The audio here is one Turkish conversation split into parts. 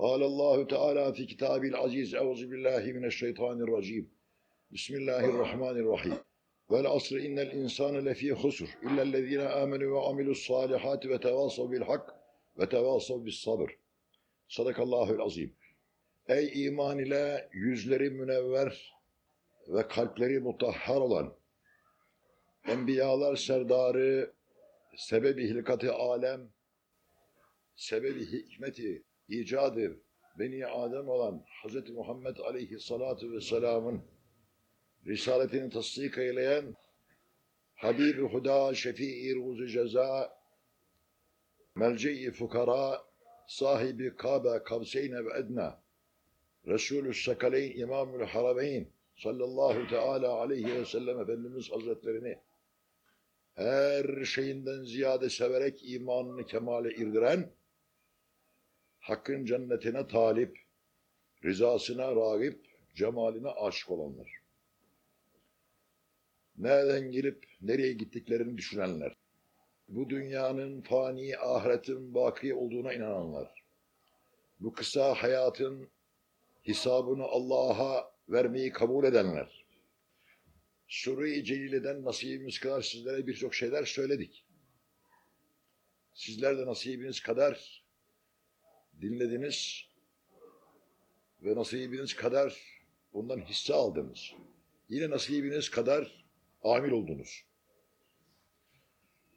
قال الله تعالى في كتابه العزيز أعوذ بالله من الشيطان الرجيم بسم الله الرحمن الرحيم والعصر إن الإنسان لفي خسر إلا الذين آمنوا وعملوا الصالحات وتواصوا بالحق وتواصوا بالصبر Sadakallahül azim. Ey iman ile yüzleri münevver ve kalpleri mutahhar olan Enbiyalar serdarı sebebi hilkati alem sebebi hikmeti icadı Beni Adem olan Hz. Muhammed aleyhissalatu vesselamın risaletini tasdik eyleyen Habib-i Huda Şefii Ruzu Ceza Melce-i Fukara sahibi Kabe Kavseyne ve Edna Resulü Sakaleyn İmamül Harameyn sallallahu teala aleyhi ve sellem Efendimiz Hazretlerini her şeyinden ziyade severek imanını kemale irdiren, Hakk'ın cennetine talip, rızasına rağip, cemaline aşık olanlar. Nereden gelip nereye gittiklerini düşünenler. Bu dünyanın fani, ahiretin baki olduğuna inananlar. Bu kısa hayatın hesabını Allah'a vermeyi kabul edenler. Sure-i Celile'den nasibimiz kadar sizlere birçok şeyler söyledik. Sizler de nasibiniz kadar dinlediniz ve nasibiniz kadar bundan hisse aldınız. Yine nasibiniz kadar amil oldunuz.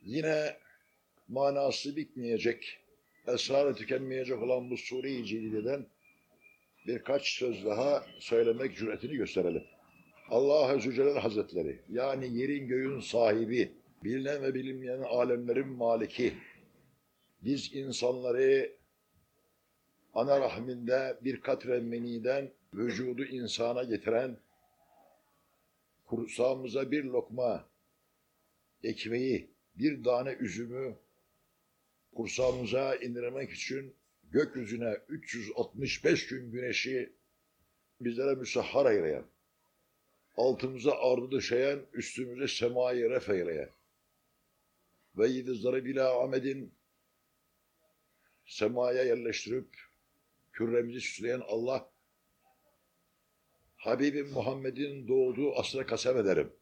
Yine manası bitmeyecek, esrarı tükenmeyecek olan bu Sure-i Celile'den birkaç söz daha söylemek cüretini gösterelim. Allah Azze Celle Hazretleri yani yerin göğün sahibi, bilinen ve bilinmeyen alemlerin maliki, biz insanları ana rahminde bir katre meniden vücudu insana getiren, kursağımıza bir lokma ekmeği, bir tane üzümü kursağımıza indirmek için gökyüzüne 365 gün güneşi bizlere müsahhar eyleyen, altımıza ardı döşeyen, üstümüze semayı ref eyleyen ve yıldızları bila amedin semaya yerleştirip küremizi süsleyen Allah Habibim Muhammed'in doğduğu asra kasem ederim.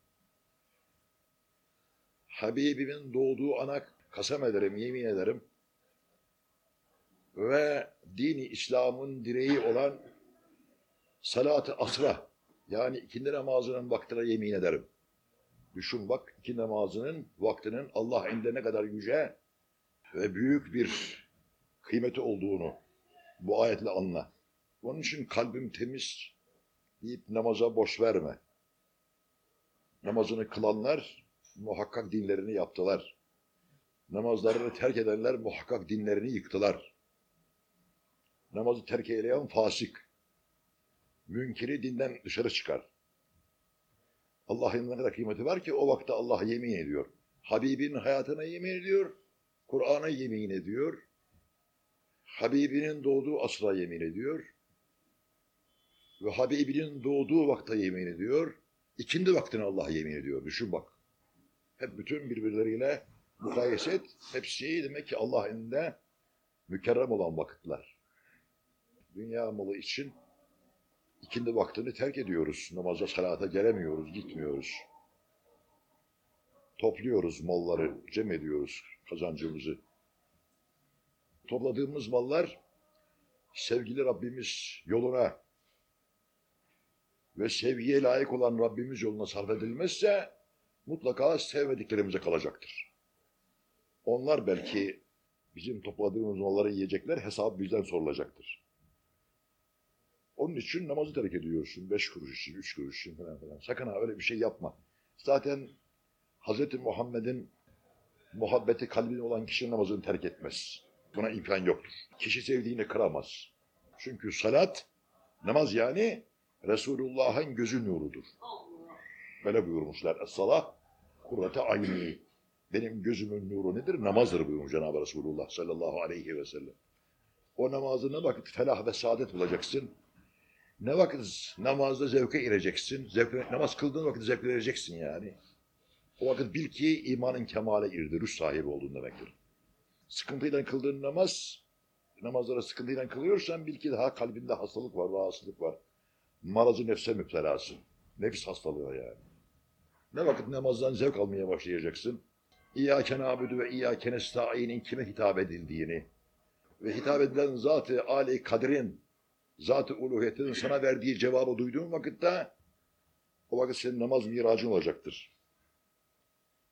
Habibimin doğduğu ana kasem ederim, yemin ederim. Ve dini İslam'ın direği olan salat-ı asra yani ikindi namazının vaktine yemin ederim. Düşün bak ikindi namazının vaktinin Allah indinde ne kadar yüce ve büyük bir kıymeti olduğunu bu ayetle anla. Onun için kalbim temiz deyip namaza boş verme. Namazını kılanlar muhakkak dinlerini yaptılar. Namazlarını terk edenler muhakkak dinlerini yıktılar. Namazı terk eyleyen fasık. Münkiri dinden dışarı çıkar. Allah'ın ne kadar kıymeti var ki o vakte Allah yemin ediyor. Habibinin hayatına yemin ediyor. Kur'an'a yemin ediyor. Habibinin doğduğu asra yemin ediyor. Ve Habibinin doğduğu vakte yemin ediyor. İkindi vaktine Allah yemin ediyor. Düşün bak. Hep bütün birbirleriyle mukayese et. Hepsi demek ki Allah elinde mükerrem olan vakitler. Dünya malı için ikindi vaktini terk ediyoruz. Namaza, salata gelemiyoruz, gitmiyoruz. Topluyoruz malları, cem ediyoruz kazancımızı. Topladığımız mallar sevgili Rabbimiz yoluna ve sevgiye layık olan Rabbimiz yoluna sarf edilmezse mutlaka sevmediklerimize kalacaktır. Onlar belki bizim topladığımız malları yiyecekler, hesap bizden sorulacaktır. Onun için namazı terk ediyorsun. Beş kuruş için, üç kuruş için falan falan. Sakın ha öyle bir şey yapma. Zaten Hz. Muhammed'in muhabbeti kalbine olan kişi namazını terk etmez. Buna imkan yoktur. Kişi sevdiğini kıramaz. Çünkü salat, namaz yani Resulullah'ın gözü nurudur. Böyle buyurmuşlar. Es-salah kurrate ayni. Benim gözümün nuru nedir? Namazdır buyurmuş Cenab-ı Resulullah sallallahu aleyhi ve sellem. O namazını vakit felah ve saadet bulacaksın. Ne vakit namazda zevke gireceksin. Zevke, namaz kıldığın vakit zevk vereceksin yani. O vakit bil ki imanın kemale irdi, rüş sahibi olduğun demektir. Sıkıntıyla kıldığın namaz namazları sıkıntıyla kılıyorsan bil ki daha kalbinde hastalık var, rahatsızlık var. Marazı nefse müptelasın. Nefis hastalığı yani. Ne vakit namazdan zevk almaya başlayacaksın? İyyâke nâbudu ve iyyâke nesta'inin kime hitap edildiğini ve hitap edilen zat-ı âli kaderin, zat-ı uluhiyetinin sana verdiği cevabı duyduğun vakitte o vakit senin namaz miracın olacaktır.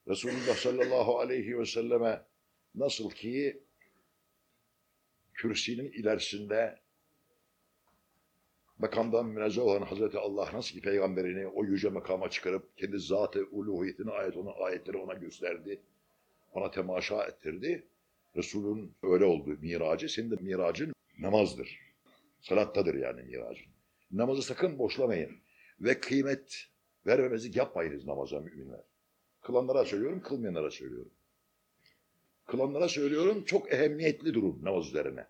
Resulullah sallallahu aleyhi ve selleme nasıl ki kürsinin ilerisinde makamdan münezzeh olan Hazreti Allah nasıl ki peygamberini o yüce makama çıkarıp kendi zat-ı uluhiyetine ait olan ayetleri ona gösterdi. Ona temaşa ettirdi. Resulün öyle oldu miracı. Senin de miracın namazdır. Salattadır yani miracın. Namazı sakın boşlamayın. Ve kıymet vermemezlik yapmayınız namaza müminler. Kılanlara söylüyorum, kılmayanlara söylüyorum. Kılanlara söylüyorum, çok ehemmiyetli durun namaz üzerine.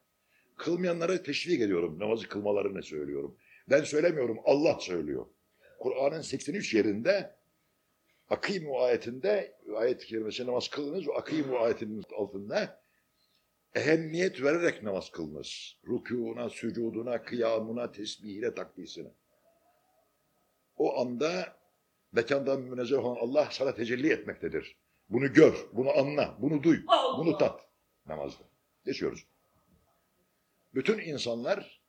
Kılmayanlara teşvik ediyorum, namazı kılmalarını söylüyorum. Ben söylemiyorum, Allah söylüyor. Kur'an'ın 83 yerinde Akimu ayetinde, ayet-i kerimesi namaz kılınız, o Akimu ayetinin altında ehemmiyet vererek namaz kılınız. Rükûna, sücuduna, kıyamına, tesbihine, takdisine. O anda mekandan münezzeh olan Allah sana tecelli etmektedir. Bunu gör, bunu anla, bunu duy, Allah. bunu tat namazda. Geçiyoruz. Bütün insanlar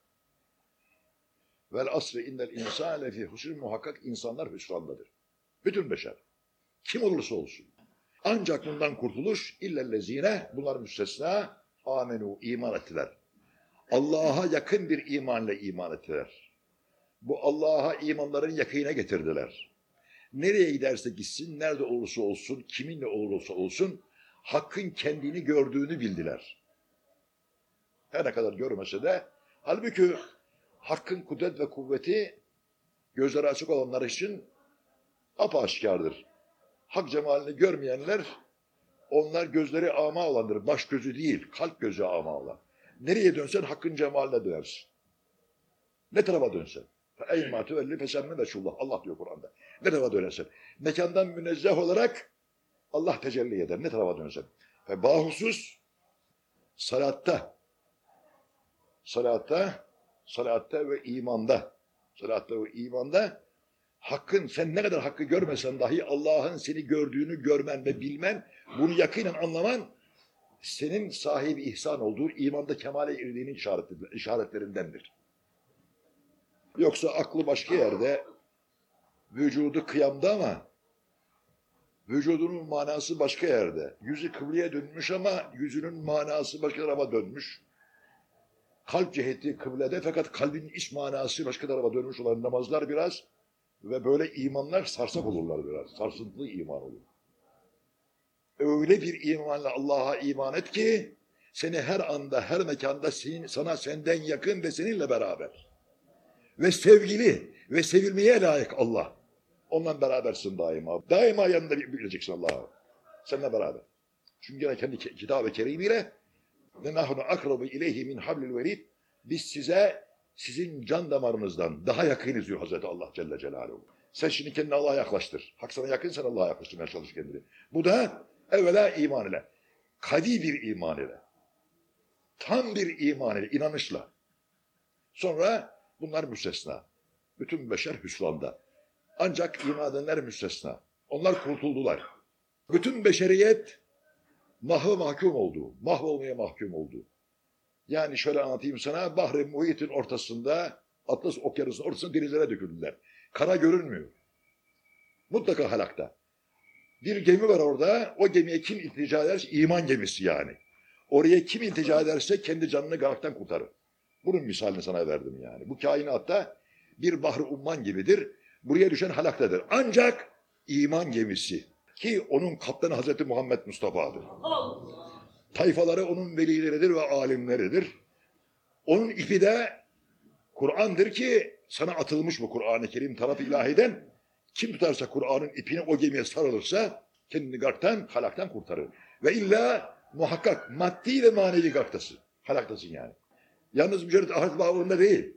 vel asri innel insane fi husr muhakkak insanlar hüsrandadır. Bütün beşer. Kim olursa olsun. Ancak bundan kurtuluş illellezine bunlar müstesna amenu iman ettiler. Allah'a yakın bir imanla iman ettiler. Bu Allah'a imanların yakına getirdiler. Nereye giderse gitsin, nerede olursa olsun, kiminle olursa olsun hakkın kendini gördüğünü bildiler. Her ne kadar görmese de halbuki hakkın kudret ve kuvveti gözleri açık olanlar için apaşikardır. Hak cemalini görmeyenler onlar gözleri ama olandır. Baş gözü değil, kalp gözü ama olan. Nereye dönsen hakkın cemaline dönersin. Ne tarafa dönsen. Eymâ tüvelli fesemme meşullah. Allah diyor Kur'an'da. Ne tarafa dönersen. Mekandan münezzeh olarak Allah tecelli eder. Ne tarafa dönsen. Ve bahusus salatta salatta salatta ve imanda salatta ve imanda hakkın sen ne kadar hakkı görmesen dahi Allah'ın seni gördüğünü görmen ve bilmen bunu yakinen anlaman senin sahibi ihsan olduğu imanda kemale erdiğinin işaretlerindendir. Yoksa aklı başka yerde vücudu kıyamda ama vücudunun manası başka yerde. Yüzü kıbleye dönmüş ama yüzünün manası başka tarafa dönmüş. Kalp ciheti kıblede fakat kalbin iç manası başka tarafa dönmüş olan namazlar biraz ve böyle imanlar sarsak olurlar biraz. Sarsıntılı iman olur. Öyle bir imanla Allah'a iman et ki seni her anda, her mekanda senin, sana senden yakın ve seninle beraber. Ve sevgili ve sevilmeye layık Allah. Onunla berabersin daima. Daima yanında bileceksin Allah'a. Seninle beraber. Çünkü gene kendi ki- kitab-ı kerimiyle nahnu akrabu ileyhi min hablil verid biz size sizin can damarınızdan daha yakınız diyor Hazreti Allah Celle Celaluhu. Sen şimdi kendini Allah'a yaklaştır. Hak sana yakınsan Allah'a yaklaştırmaya çalış kendini. Bu da evvela iman ile. Kadi bir iman ile. Tam bir iman ile, inanışla. Sonra bunlar müstesna. Bütün beşer hüsranda. Ancak iman edenler müstesna. Onlar kurtuldular. Bütün beşeriyet mahvı mahkum oldu. Mahvolmaya mahkum oldu. Yani şöyle anlatayım sana. Bahri Muhit'in ortasında, Atlas Okyanusu'nun ortasında denizlere döküldüler. Kara görünmüyor. Mutlaka halakta. Bir gemi var orada. O gemiye kim iltica ederse iman gemisi yani. Oraya kim iltica ederse kendi canını garaktan kurtarır. Bunun misalini sana verdim yani. Bu kainatta bir bahri umman gibidir. Buraya düşen halaktadır. Ancak iman gemisi ki onun kaptanı Hazreti Muhammed Mustafa'dır. Tayfaları onun velileridir ve alimleridir. Onun ipi de Kur'an'dır ki sana atılmış bu Kur'an-ı Kerim tarafı ilahiden. Kim tutarsa Kur'an'ın ipini o gemiye sarılırsa kendini garktan, halaktan kurtarır. Ve illa muhakkak maddi ve manevi garktasın. Halaktasın yani. Yalnız mücerret ahiret bağlamında değil.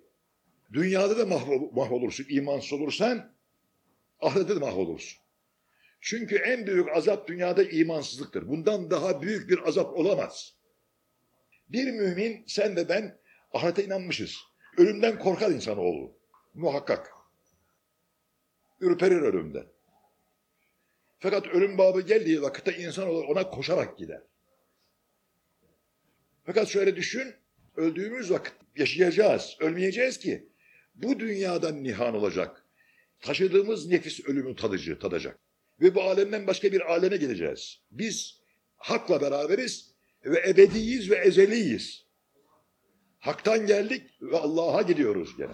Dünyada da mahvol, mahvolursun. imansız olursan ahirette de mahvolursun. Çünkü en büyük azap dünyada imansızlıktır. Bundan daha büyük bir azap olamaz. Bir mümin sen ve ben ahirete inanmışız. Ölümden korkar insanoğlu. Muhakkak. Ürperir ölümden. Fakat ölüm babı geldiği vakitte insanoğlu ona koşarak gider. Fakat şöyle düşün, öldüğümüz vakit yaşayacağız, ölmeyeceğiz ki. Bu dünyadan nihan olacak. Taşıdığımız nefis ölümü tadıcı, tadacak. Ve bu alemden başka bir aleme gideceğiz. Biz hakla beraberiz ve ebediyiz ve ezeliyiz. Hak'tan geldik ve Allah'a gidiyoruz gene.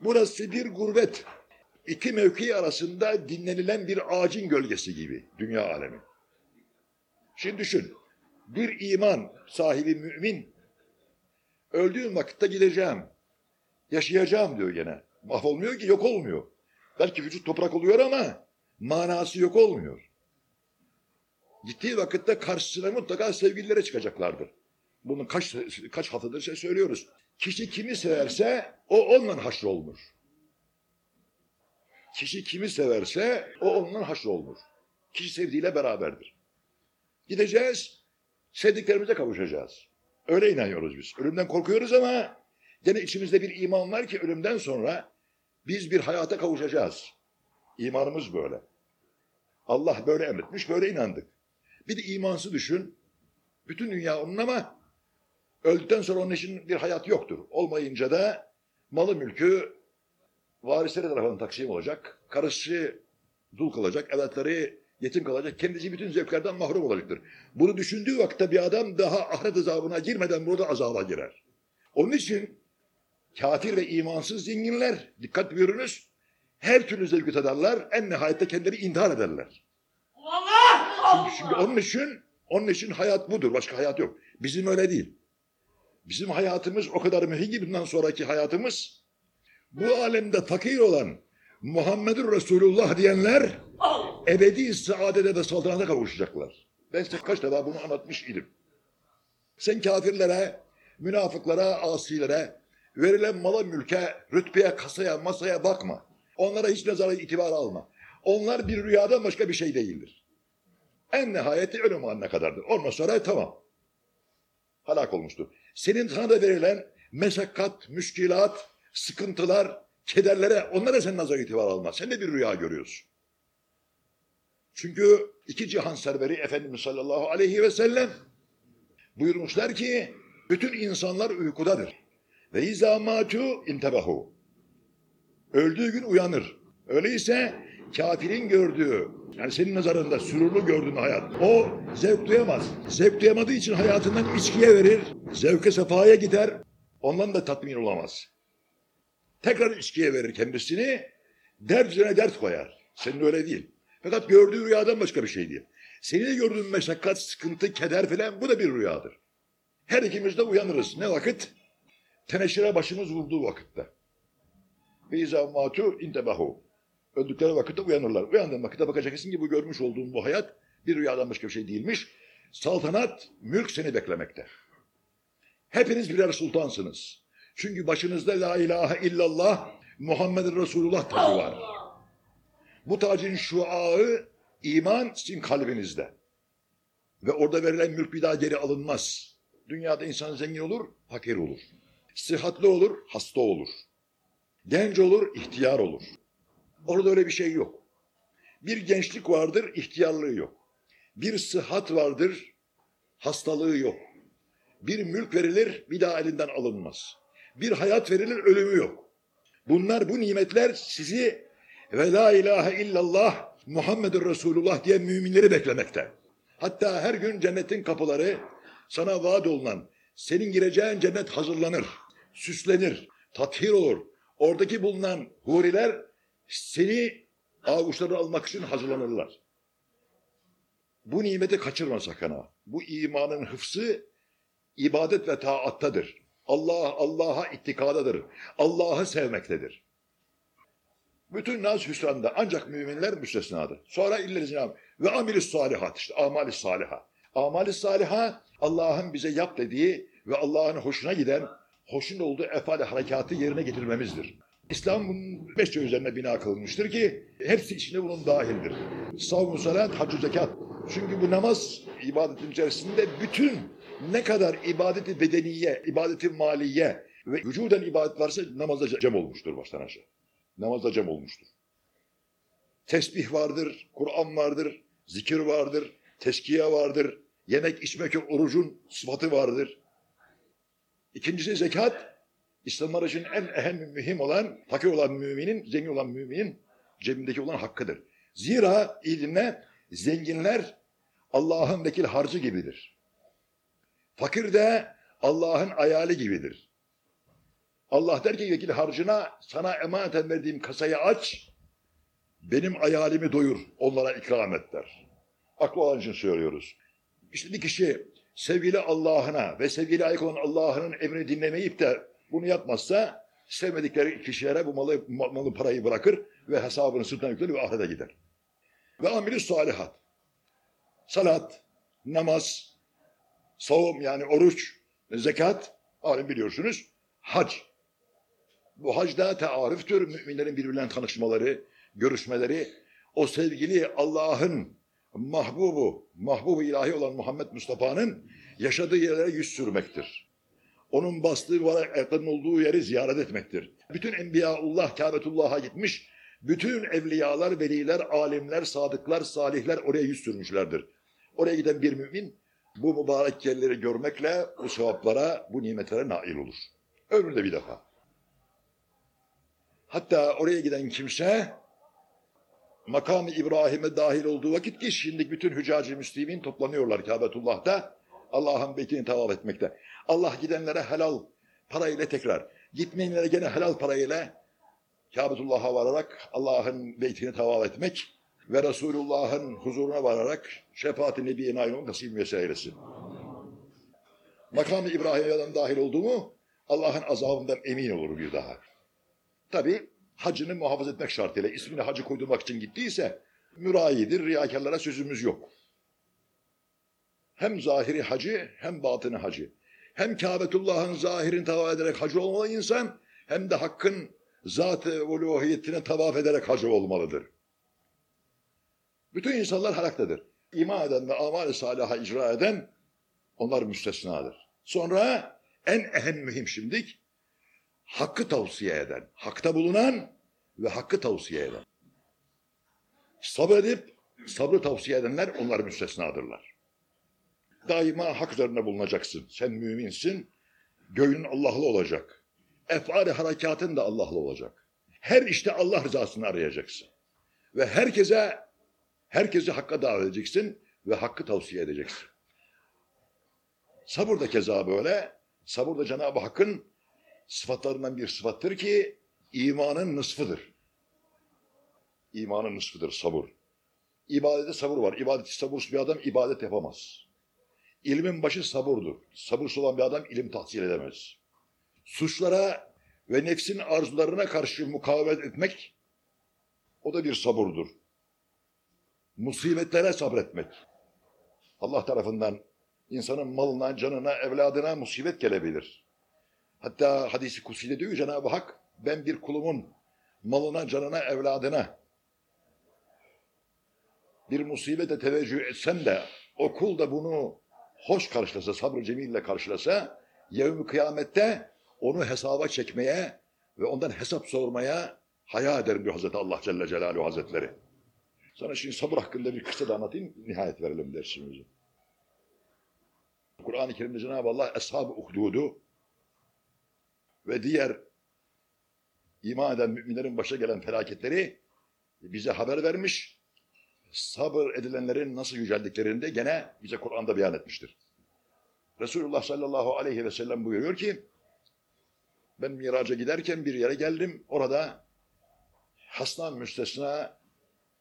Burası bir gurbet. İki mevki arasında dinlenilen bir ağacın gölgesi gibi dünya alemi. Şimdi düşün, bir iman sahibi mümin, öldüğüm vakitte gideceğim, yaşayacağım diyor gene. Mahvolmuyor ki, yok olmuyor. Belki vücut toprak oluyor ama manası yok olmuyor. Gittiği vakitte karşısına mutlaka sevgililere çıkacaklardır. Bunu kaç, kaç haftadır şey söylüyoruz. Kişi kimi severse o onunla haşrolmuş. Kişi kimi severse o onunla haşrolmuş. Kişi sevdiğiyle beraberdir. Gideceğiz, sevdiklerimize kavuşacağız. Öyle inanıyoruz biz. Ölümden korkuyoruz ama gene içimizde bir iman var ki ölümden sonra biz bir hayata kavuşacağız. İmanımız böyle. Allah böyle emretmiş, böyle inandık. Bir de imansız düşün. Bütün dünya onun ama öldükten sonra onun için bir hayat yoktur. Olmayınca da malı mülkü varisleri tarafından taksim olacak. Karısı dul kalacak, evlatları yetim kalacak. Kendisi bütün zevklerden mahrum olacaktır. Bunu düşündüğü vakitte bir adam daha ahiret azabına girmeden burada azaba girer. Onun için kafir ve imansız zenginler, dikkat buyurunuz, her türlü zevki tadarlar, en nihayette kendileri intihar ederler. Çünkü, çünkü onun için, onun için hayat budur, başka hayat yok. Bizim öyle değil. Bizim hayatımız o kadar mühim bundan sonraki hayatımız, bu alemde fakir olan Muhammedur Resulullah diyenler, ebedi saadete ve saltanata kavuşacaklar. Ben size kaç defa bunu anlatmış idim. Sen kafirlere, münafıklara, asilere, verilen mala mülke, rütbeye, kasaya, masaya bakma. Onlara hiç nazara itibar alma. Onlar bir rüyadan başka bir şey değildir. En nihayeti ölüm anına kadardır. Ondan sonra tamam. Halak olmuştur. Senin sana da verilen meşakkat, müşkilat, sıkıntılar, kederlere onlara sen nazar itibar alma. Sen de bir rüya görüyorsun. Çünkü iki cihan serveri Efendimiz sallallahu aleyhi ve sellem buyurmuşlar ki bütün insanlar uykudadır. Ve izâ mâtû intebehu. Öldüğü gün uyanır. Öyleyse kafirin gördüğü, yani senin nazarında sürurlu gördüğün hayat, o zevk duyamaz. Zevk duyamadığı için hayatından içkiye verir, zevke sefaya gider, ondan da tatmin olamaz. Tekrar içkiye verir kendisini, dert üzerine dert koyar. Senin öyle değil. Fakat gördüğü rüyadan başka bir şey değil. Senin gördüğün meşakkat, sıkıntı, keder falan bu da bir rüyadır. Her ikimiz de uyanırız. Ne vakit? Teneşire başımız vurduğu vakitte. Ve izâ mâtû intebehu. Öldükleri vakitte uyanırlar. Uyandığın vakitte bakacaksın ki bu görmüş olduğun bu hayat bir rüyadan başka bir şey değilmiş. Saltanat, mülk seni beklemekte. Hepiniz birer sultansınız. Çünkü başınızda la ilahe illallah Muhammed Resulullah tacı var. Bu tacın şuağı iman sizin kalbinizde. Ve orada verilen mülk bir daha geri alınmaz. Dünyada insan zengin olur, fakir olur. Sıhhatli olur, hasta olur. Genç olur, ihtiyar olur. Orada öyle bir şey yok. Bir gençlik vardır, ihtiyarlığı yok. Bir sıhhat vardır, hastalığı yok. Bir mülk verilir, bir daha elinden alınmaz. Bir hayat verilir, ölümü yok. Bunlar, bu nimetler sizi ve la ilahe illallah Muhammedur Resulullah diye müminleri beklemekte. Hatta her gün cennetin kapıları sana vaat olunan, senin gireceğin cennet hazırlanır, süslenir, tathir olur. Oradaki bulunan huriler seni avuçlarına almak için hazırlanırlar. Bu nimeti kaçırma sakın ha. Bu imanın hıfzı ibadet ve taattadır. Allah Allah'a ittikadadır. Allah'ı sevmektedir. Bütün naz hüsranda ancak müminler müstesnadır. Sonra illezina ve amilis salihat işte amalis saliha. Amalis saliha Allah'ın bize yap dediği ve Allah'ın hoşuna giden, hoşun olduğu efal harekatı yerine getirmemizdir. İslam bunun beş şey üzerine bina kılınmıştır ki hepsi içinde bunun dahildir. Savun salat, haccü zekat. Çünkü bu namaz ibadetin içerisinde bütün Ne kadar ibadeti bedeniye, ibadeti maliye ve vücuden ibadet varsa namazda cem olmuştur baştan aşağı. Namazda cem olmuştur. Tesbih vardır, Kur'an vardır, zikir vardır, teskiye vardır, yemek içmek orucun sıfatı vardır. İkincisi zekat. İslamlar için en ehem mühim olan, fakir olan müminin, zengin olan müminin cebindeki olan hakkıdır. Zira iyi dinle, zenginler Allah'ın vekil harcı gibidir. Fakir de Allah'ın ayali gibidir. Allah der ki vekil harcına sana emaneten verdiğim kasayı aç, benim ayalimi doyur, onlara ikram et der. Aklı olan için söylüyoruz. İşte bir kişi sevgili Allah'ına ve sevgili ayık olan Allah'ın emrini dinlemeyip de bunu yapmazsa sevmedikleri kişilere bu malı, malı parayı bırakır ve hesabını sırtına yükler ve ahirete gider. Ve amilü salihat. Salat, namaz, savun yani oruç, zekat, alim biliyorsunuz, hac. Bu hacda tearüftür. Müminlerin birbirlerine tanışmaları, görüşmeleri, o sevgili Allah'ın mahbubu, mahbubu ilahi olan Muhammed Mustafa'nın yaşadığı yerlere yüz sürmektir. Onun bastığı ve ayaklarının olduğu yeri ziyaret etmektir. Bütün Enbiyaullah Kâbetullah'a gitmiş, bütün evliyalar, veliler, alimler, sadıklar, salihler oraya yüz sürmüşlerdir. Oraya giden bir mümin bu mübarek yerleri görmekle bu sevaplara, bu nimetlere nail olur. Ömründe bir defa. Hatta oraya giden kimse makam İbrahim'e dahil olduğu vakit ki şimdi bütün hücacı müslimin toplanıyorlar Kâbetullah'ta Allah'ın beytini tavaf etmekte. Allah gidenlere helal parayla tekrar, gitmeyenlere gene helal parayla Kâbetullah'a vararak Allah'ın beytini tavaf etmek ve Resulullah'ın huzuruna vararak şefaat-i nebiye nail olmak nasip eylesin. Makam-ı İbrahim'e dahil oldu mu Allah'ın azabından emin olur bir daha. Tabi hacını muhafaza etmek şartıyla ismini hacı koydurmak için gittiyse mürayidir, riyakarlara sözümüz yok. Hem zahiri hacı hem batını hacı. Hem Kâbetullah'ın zahirini tavaf ederek hacı olmalı insan hem de hakkın zat-ı uluhiyetine tavaf ederek hacı olmalıdır. Bütün insanlar halaktadır. İman eden ve amal-i salaha icra eden onlar müstesnadır. Sonra en ehem mühim şimdik hakkı tavsiye eden, hakta bulunan ve hakkı tavsiye eden. Sabredip sabrı tavsiye edenler onlar müstesnadırlar. Daima hak üzerine bulunacaksın. Sen müminsin, göğün Allah'lı olacak. Efali harekatın da Allah'lı olacak. Her işte Allah rızasını arayacaksın. Ve herkese, herkesi hakka davet edeceksin ve hakkı tavsiye edeceksin. Sabır da keza böyle. Sabır da Cenab-ı Hakk'ın sıfatlarından bir sıfattır ki imanın nısfıdır. İmanın nısfıdır sabır. İbadette sabır var. İbadeti sabursuz bir adam ibadet yapamaz. İlmin başı sabırdır. Sabırsız olan bir adam ilim tahsil edemez. Suçlara ve nefsin arzularına karşı mukavemet etmek o da bir sabırdır. Musibetlere sabretmek. Allah tarafından insanın malına, canına, evladına musibet gelebilir. Hatta hadisi kutsiyle diyor Cenab-ı Hak ben bir kulumun malına, canına, evladına bir musibete teveccüh etsem de o kul da bunu hoş karşılasa, sabrı cemille karşılasa yevmi kıyamette onu hesaba çekmeye ve ondan hesap sormaya haya ederim diyor Hazreti Allah Celle Celaluhu Hazretleri. Sana şimdi sabır hakkında bir kısa da anlatayım, nihayet verelim dersimizi. Kur'an-ı Kerim'de Cenab-ı Allah Eshab-ı Uhdudu ve diğer iman eden müminlerin başa gelen felaketleri bize haber vermiş. Sabır edilenlerin nasıl yüceldiklerini de gene bize Kur'an'da beyan etmiştir. Resulullah sallallahu aleyhi ve sellem buyuruyor ki ben miraca giderken bir yere geldim. Orada hasna müstesna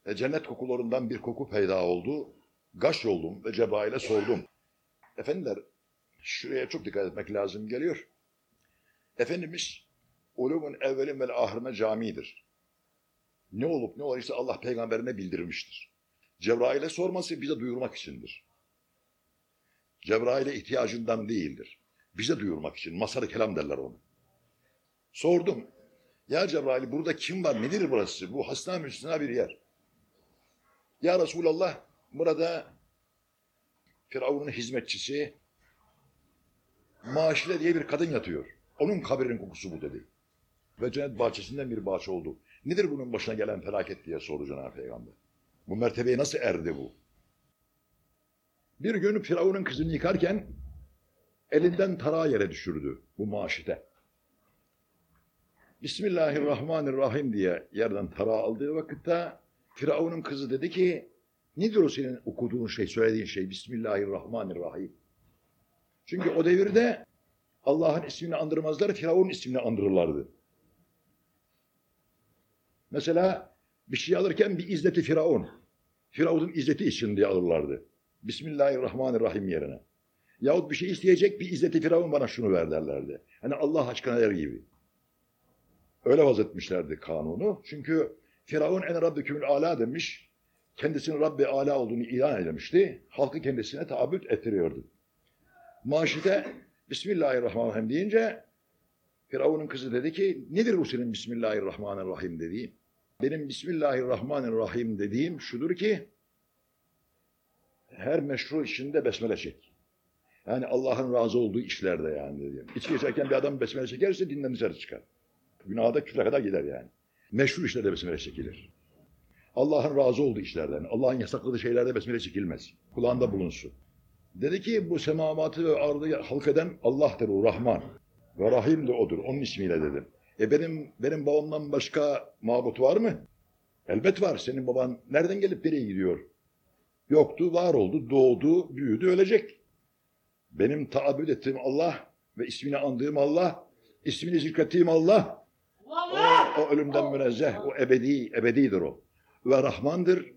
e, cennet kokularından bir koku peyda oldu. Gaş oldum ve Cebrail'e sordum. Efendiler şuraya çok dikkat etmek lazım geliyor. Efendimiz ulumun evvelin ve ahirine camidir. Ne olup ne olursa Allah peygamberine bildirmiştir. Cebrail'e sorması bize duyurmak içindir. Cebrail'e ihtiyacından değildir. Bize duyurmak için. Masar kelam derler onu. Sordum. Ya Cebrail burada kim var? Nedir burası? Bu hasna müstesna bir yer. Ya Resulallah burada Firavun'un hizmetçisi Maşile diye bir kadın yatıyor. Onun kabrinin kokusu bu dedi. Ve cennet bahçesinden bir bahçe oldu. Nedir bunun başına gelen felaket diye sordu Cenab-ı Peygamber. Bu mertebeye nasıl erdi bu? Bir gün Firavun'un kızını yıkarken elinden tarağı yere düşürdü bu maşite. Bismillahirrahmanirrahim diye yerden tarağı aldığı vakitte Firavun'un kızı dedi ki nedir o senin okuduğun şey, söylediğin şey Bismillahirrahmanirrahim. Çünkü o devirde Allah'ın ismini andırmazlar, Firavun'un ismini andırırlardı. Mesela bir şey alırken bir izzeti Firavun. Firavun'un izzeti için diye alırlardı. Bismillahirrahmanirrahim yerine. Yahut bir şey isteyecek bir izzeti Firavun bana şunu ver derlerdi. Hani Allah aşkına der gibi. Öyle vazetmişlerdi kanunu. Çünkü Firavun en Rabbükümül Ala demiş. Kendisinin Rabbi Ala olduğunu ilan etmişti. Halkı kendisine taabüt ettiriyordu. Maşide Bismillahirrahmanirrahim deyince Firavun'un kızı dedi ki nedir bu senin Bismillahirrahmanirrahim dediğin? Benim Bismillahirrahmanirrahim dediğim şudur ki her meşru işinde besmele çek. Yani Allah'ın razı olduğu işlerde yani. Diyeyim. İçki içerken bir adam besmele çekerse dinden dışarı çıkar. Günaha da küfre kadar gider yani. Meşru işlerde besmele çekilir. Allah'ın razı olduğu işlerden, Allah'ın yasakladığı şeylerde besmele çekilmez. Kulağında bulunsun. Dedi ki bu semavatı ve ardı halk eden Allah'tır o Rahman. Ve Rahim de odur. Onun ismiyle dedim. E benim benim babamdan başka mabut var mı? Elbet var. Senin baban nereden gelip nereye gidiyor? Yoktu, var oldu, doğdu, büyüdü, ölecek. Benim taabbüt ettiğim Allah ve ismini andığım Allah, ismini zikrettiğim Allah, o, o ölümden münezzeh, o ebedi, ebedidir o. Ve Rahmandır,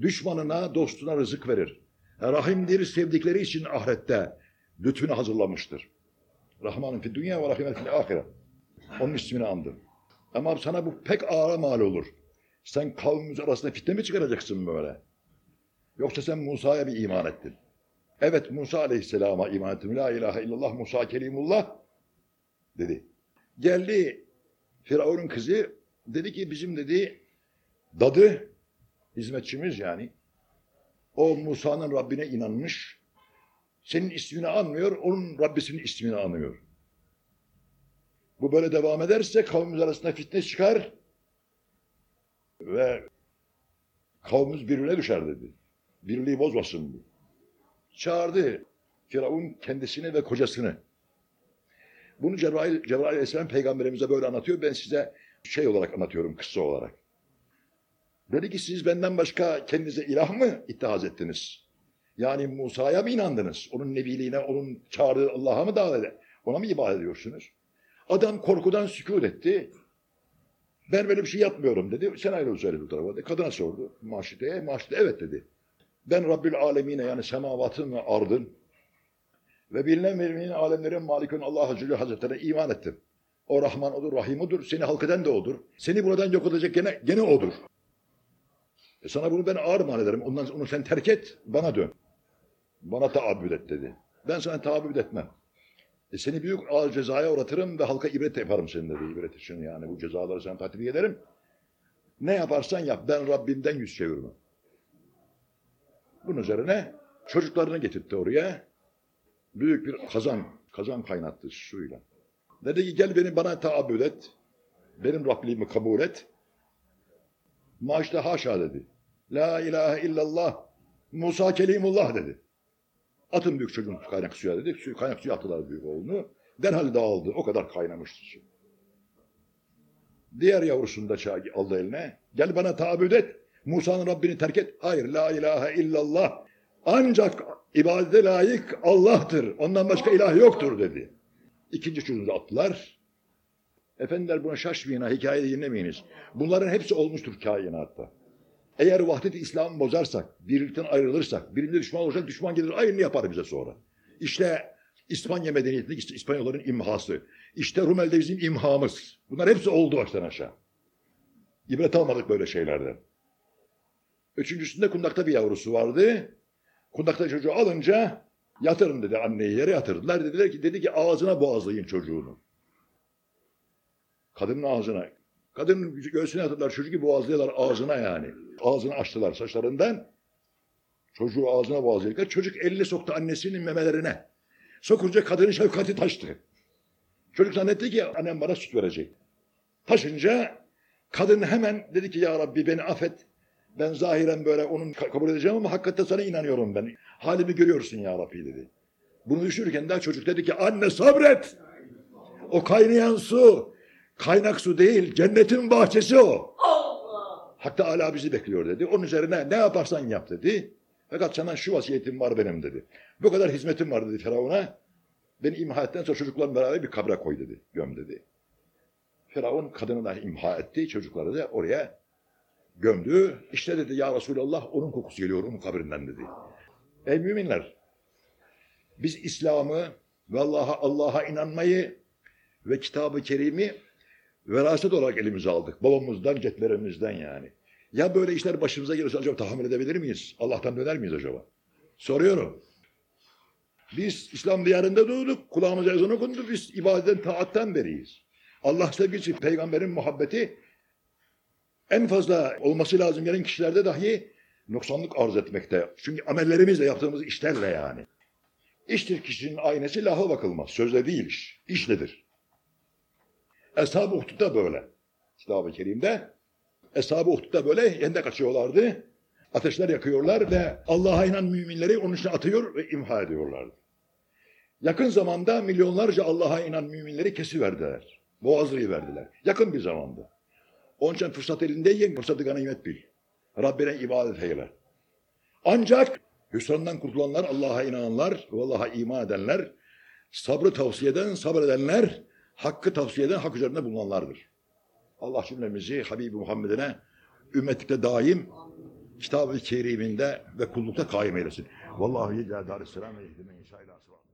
düşmanına, dostuna rızık verir. Rahimdir, sevdikleri için ahirette lütfünü hazırlamıştır. Rahmanın fi dünya ve rahimet fil ahiret. Onun ismini andım. Ama sana bu pek ağır mal olur. Sen kavmimiz arasında fitne mi çıkaracaksın böyle? Yoksa sen Musa'ya bir iman ettin. Evet Musa aleyhisselama iman ettim. La ilahe illallah Musa kelimullah dedi. Geldi Firavun'un kızı dedi ki bizim dedi dadı hizmetçimiz yani o Musa'nın Rabbine inanmış. Senin ismini anmıyor, onun Rabbisinin ismini anıyor. Bu böyle devam ederse kavmimiz arasında fitne çıkar ve kavmimiz birbirine düşer dedi. Birliği bozmasın bu. Çağırdı Firavun kendisini ve kocasını. Bunu Cebrail, Cebrail Aleyhisselam peygamberimize böyle anlatıyor. Ben size şey olarak anlatıyorum, kısa olarak. Dedi ki siz benden başka kendinize ilah mı ittihaz ettiniz? Yani Musa'ya mı inandınız? Onun nebiliğine, onun çağırdığı Allah'a mı davet? Ona mı ibadet ediyorsunuz? Adam korkudan sükut etti. Ben böyle bir şey yapmıyorum dedi. Sen ayrı söyledi bu tarafa. Kadına sordu. Maşite'ye. Maşite evet dedi. Ben Rabbül Alemine yani semavatın ve ardın ve bilinen bilmeyen alemlerin malikün Allah Celle Hazretlerine iman ettim. O Rahman odur, Rahim odur, seni halk eden de odur. Seni buradan yok edecek gene, gene odur. E sana bunu ben ağır mal ederim. Ondan onu sen terk et, bana dön. Bana taabbüd et dedi. Ben sana taabbüd etmem. E seni büyük ağır cezaya uğratırım ve halka ibret yaparım senin dedi. İbret için yani bu cezaları sen tatbik ederim. Ne yaparsan yap. Ben Rabbimden yüz çevirmem. Bunun üzerine çocuklarını getirtti oraya. Büyük bir kazan, kazan kaynattı suyla. Dedi ki gel beni bana taabbüd et. Benim Rabbimi kabul et. Maaşta haşa dedi. La ilahe illallah. Musa kelimullah dedi. Atın büyük çocuğun kaynak suya dedi. Suyu, kaynak suya attılar büyük oğlunu. Derhal dağıldı. O kadar kaynamıştı su. Diğer yavrusunu da aldı eline. Gel bana taabüd et. Musa'nın Rabbini terk et. Hayır la ilahe illallah. Ancak ibadete layık Allah'tır. Ondan başka ilah yoktur dedi. İkinci da attılar. Efendiler buna şaşmayın ha, hikayeyi dinlemeyiniz. Bunların hepsi olmuştur kainatta. Eğer vahdet-i İslam'ı bozarsak, birlikten ayrılırsak, birinde düşman olursak düşman gelir aynını yapar bize sonra. İşte İspanya medeniyetindeki işte İspanyolların imhası. İşte Rumeli'de bizim imhamız. Bunlar hepsi oldu baştan aşağı. İbret almadık böyle şeylerden. Üçüncüsünde kundakta bir yavrusu vardı. Kundakta çocuğu alınca yatırın dedi anneyi yere yatırdılar. Dediler ki dedi ki ağzına boğazlayın çocuğunu. Kadının ağzına. Kadının göğsüne yatırdılar çocuğu boğazlıyorlar ağzına yani. Ağzını açtılar saçlarından. Çocuğu ağzına boğazladılar. Çocuk elini soktu annesinin memelerine. Sokunca kadının şefkati taştı. Çocuk zannetti ki annem bana süt verecek. Taşınca kadın hemen dedi ki ya Rabbi beni affet. Ben zahiren böyle onun ka- kabul edeceğim ama hakikaten sana inanıyorum ben. Halimi görüyorsun ya Rabbi dedi. Bunu düşünürken daha çocuk dedi ki anne sabret. O kaynayan su kaynak su değil cennetin bahçesi o. Hak Teala bizi bekliyor dedi. Onun üzerine ne yaparsan yap dedi. Fakat sana şu vasiyetim var benim dedi. Bu kadar hizmetim var dedi Firavun'a. Beni imha ettikten sonra çocuklarla beraber bir kabre koy dedi. Göm dedi. Firavun kadını da imha etti. Çocukları da oraya gömdü. İşte dedi ya Resulallah onun kokusu geliyor onun kabrinden dedi. Ey müminler biz İslam'ı ve Allah'a Allah'a inanmayı ve kitabı kerimi veraset olarak elimize aldık. Babamızdan, cetlerimizden yani. Ya böyle işler başımıza gelirse acaba tahammül edebilir miyiz? Allah'tan döner miyiz acaba? Soruyorum. Biz İslam diyarında doğduk. Kulağımıza ezan okundu. Biz ibadetten, taatten beriyiz. Allah sevgisi, peygamberin muhabbeti en fazla olması lazım gelen kişilerde dahi noksanlık arz etmekte. Çünkü amellerimizle yaptığımız işlerle yani. İştir kişinin aynesi laha bakılmaz. Sözle değil iş. İşledir. Eshab-ı Uhdud'da böyle. Kitab-ı Kerim'de Eshab-ı Uhdud'da böyle yende kaçıyorlardı. Ateşler yakıyorlar ve Allah'a inan müminleri onun içine atıyor ve imha ediyorlardı. Yakın zamanda milyonlarca Allah'a inan müminleri kesiverdiler. Boğazlayı verdiler. Yakın bir zamanda. Onun için fırsat elindeyken fırsatı ganimet bil. Rabbine ibadet eyle. Ancak hüsrandan kurtulanlar, Allah'a inananlar ve Allah'a iman edenler, sabrı tavsiye eden, sabredenler, hakkı tavsiye eden, hak üzerinde bulunanlardır. Allah cümlemizi Habibi Muhammed'ine ümmetlikte daim, kitab-ı keriminde ve kullukta kaim eylesin. Vallahi yecâ dârisselâm ve ilâ sıratı.